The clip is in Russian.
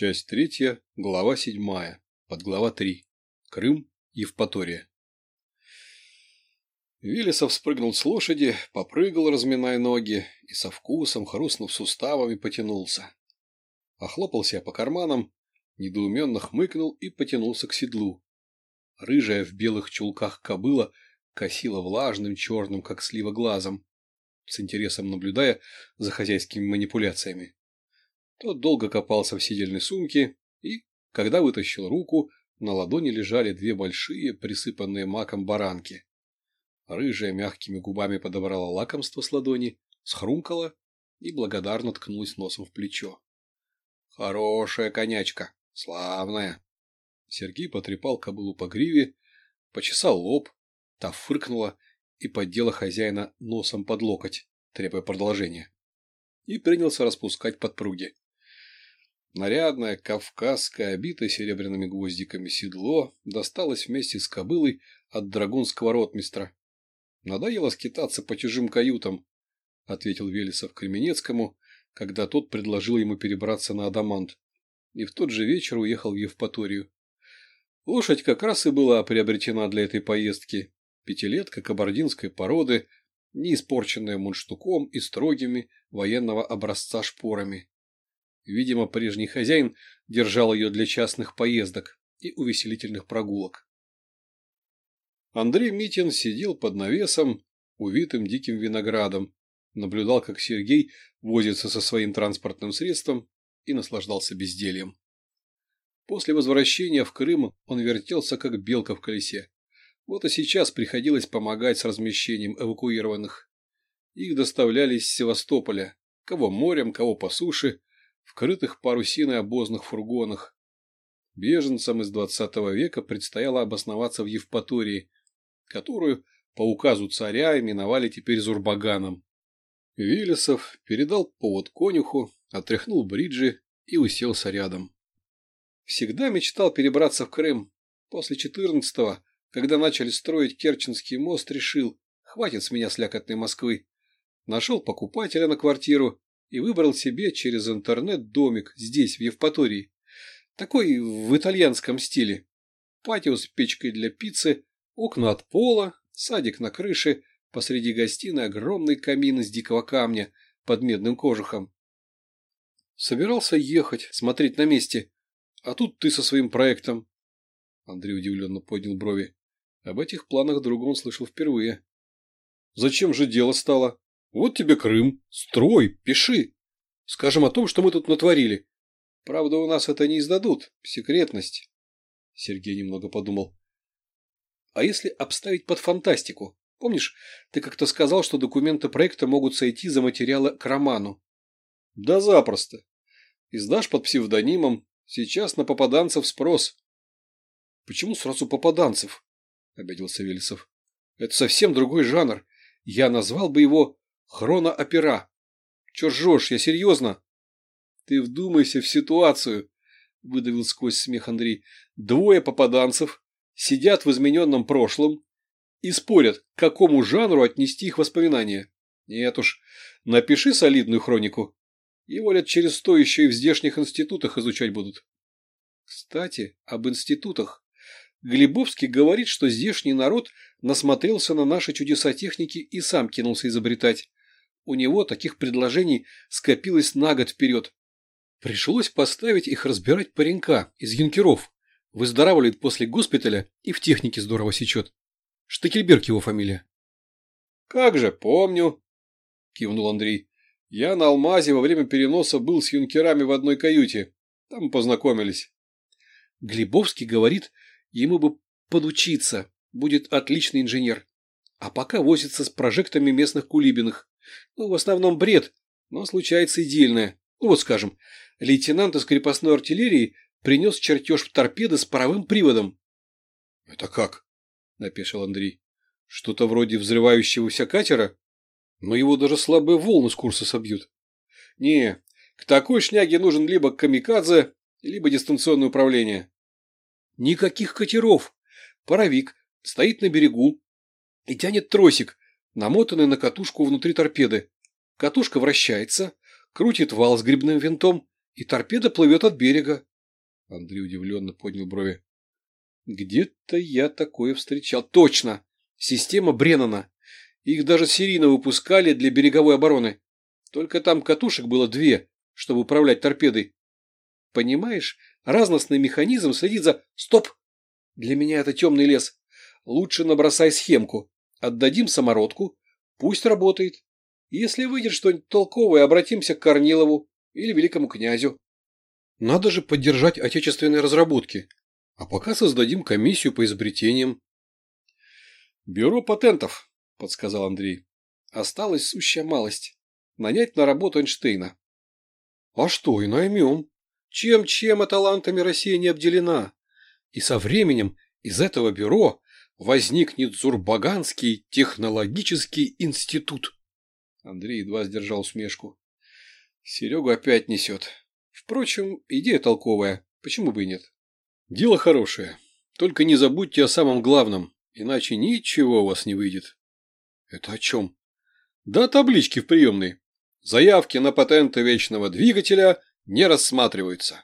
Часть третья, глава седьмая, подглава три. Крым, Евпатория. Велесов спрыгнул с лошади, попрыгал, разминая ноги, и со вкусом, хрустнув суставами, потянулся. Охлопал себя по карманам, недоуменно хмыкнул и потянулся к седлу. Рыжая в белых чулках кобыла косила влажным черным, как слива, глазом, с интересом наблюдая за хозяйскими манипуляциями. Тот долго копался в сидельной сумке и, когда вытащил руку, на ладони лежали две большие, присыпанные маком баранки. Рыжая мягкими губами подобрала лакомство с ладони, схрумкала и благодарно ткнулась носом в плечо. «Хорошая конячка, славная!» Сергей потрепал кобылу по гриве, почесал лоб, та фыркнула и поддела хозяина носом под локоть, требуя продолжения. И принялся распускать подпруги. Нарядное, кавказское, обитое серебряными гвоздиками седло досталось вместе с кобылой от драгунского ротмистра. Надоело скитаться по чужим каютам, — ответил Велесов Кременецкому, когда тот предложил ему перебраться на Адамант, и в тот же вечер уехал в Евпаторию. Лошадь как раз и была приобретена для этой поездки. Пятилетка кабардинской породы, не испорченная мундштуком и строгими военного образца шпорами. Видимо, прежний хозяин держал ее для частных поездок и увеселительных прогулок. Андрей Митин сидел под навесом, увитым диким виноградом, наблюдал, как Сергей возится со своим транспортным средством и наслаждался бездельем. После возвращения в Крым он вертелся, как белка в колесе. Вот и сейчас приходилось помогать с размещением эвакуированных. Их доставляли из Севастополя, кого морем, кого по суше, в крытых парусиной обозных фургонах. Беженцам из двадцатого века предстояло обосноваться в Евпатории, которую по указу царя именовали теперь Зурбаганом. Виллисов передал повод конюху, отряхнул бриджи и уселся рядом. Всегда мечтал перебраться в Крым. После четырнадцатого, когда начали строить Керченский мост, решил, хватит с меня слякотной Москвы. Нашел покупателя на квартиру и выбрал себе через интернет домик здесь, в Евпатории. Такой в итальянском стиле. Патио с печкой для пиццы, окна от пола, садик на крыше, посреди гостиной огромный камин из дикого камня под медным кожухом. Собирался ехать, смотреть на месте, а тут ты со своим проектом. Андрей удивленно поднял брови. Об этих планах друга он слышал впервые. Зачем же дело стало? Вот тебе Крым. Строй, пиши. Скажем о том, что мы тут натворили. Правда, у нас это не издадут. Секретность. Сергей немного подумал. А если обставить под фантастику? Помнишь, ты как-то сказал, что документы проекта могут сойти за материалы к роману? Да запросто. Издашь под псевдонимом. Сейчас на попаданцев спрос. Почему сразу попаданцев? Обиделся Велесов. Это совсем другой жанр. Я назвал бы его Хроноопера. Че ржешь, я серьезно? Ты вдумайся в ситуацию, выдавил сквозь смех Андрей. Двое попаданцев сидят в измененном прошлом и спорят, к какому жанру отнести их воспоминания. Нет уж, напиши солидную хронику. Его лет через сто еще и в здешних институтах изучать будут. Кстати, об институтах. Глебовский говорит, что здешний народ насмотрелся на наши чудеса техники и сам кинулся изобретать. У него таких предложений скопилось на год вперед. Пришлось поставить их разбирать паренька из юнкеров. Выздоравливает после госпиталя и в технике здорово сечет. Штекельберг его фамилия. «Как же, помню», – кивнул Андрей. «Я на Алмазе во время переноса был с юнкерами в одной каюте. Там познакомились». Глебовский говорит, ему бы подучиться, будет отличный инженер. А пока возится с прожектами местных кулибиных. Ну, в основном бред, но случается и дельное. Ну, вот скажем, лейтенант из крепостной артиллерии принес чертеж торпеды с паровым приводом. — Это как? — напешил Андрей. — Что-то вроде взрывающегося катера? Но его даже слабые волны с курса собьют. — Не, к такой шняге нужен либо камикадзе, либо дистанционное управление. — Никаких катеров. Паровик стоит на берегу и тянет тросик, намотанный на катушку внутри торпеды. Катушка вращается, крутит вал с грибным винтом, и торпеда плывет от берега. Андрей удивленно поднял брови. Где-то я такое встречал. Точно! Система Бреннана. Их даже серийно выпускали для береговой обороны. Только там катушек было две, чтобы управлять торпедой. Понимаешь, разностный механизм следит за... Стоп! Для меня это темный лес. Лучше набросай схемку. Отдадим самородку. Пусть работает. Если выйдет что-нибудь толковое, обратимся к Корнилову или великому князю. Надо же поддержать отечественные разработки. А пока создадим комиссию по изобретениям. Бюро патентов, подсказал Андрей. Осталась сущая малость. Нанять на работу Эйнштейна. А что, и наймем. Чем-чем, а талантами Россия не обделена. И со временем из этого бюро возникнет Зурбаганский технологический институт. Андрей едва сдержал усмешку. Серегу опять несет. Впрочем, идея толковая. Почему бы и нет? Дело хорошее. Только не забудьте о самом главном, иначе ничего у вас не выйдет. Это о чем? Да таблички в приемной. Заявки на патенты вечного двигателя не рассматриваются.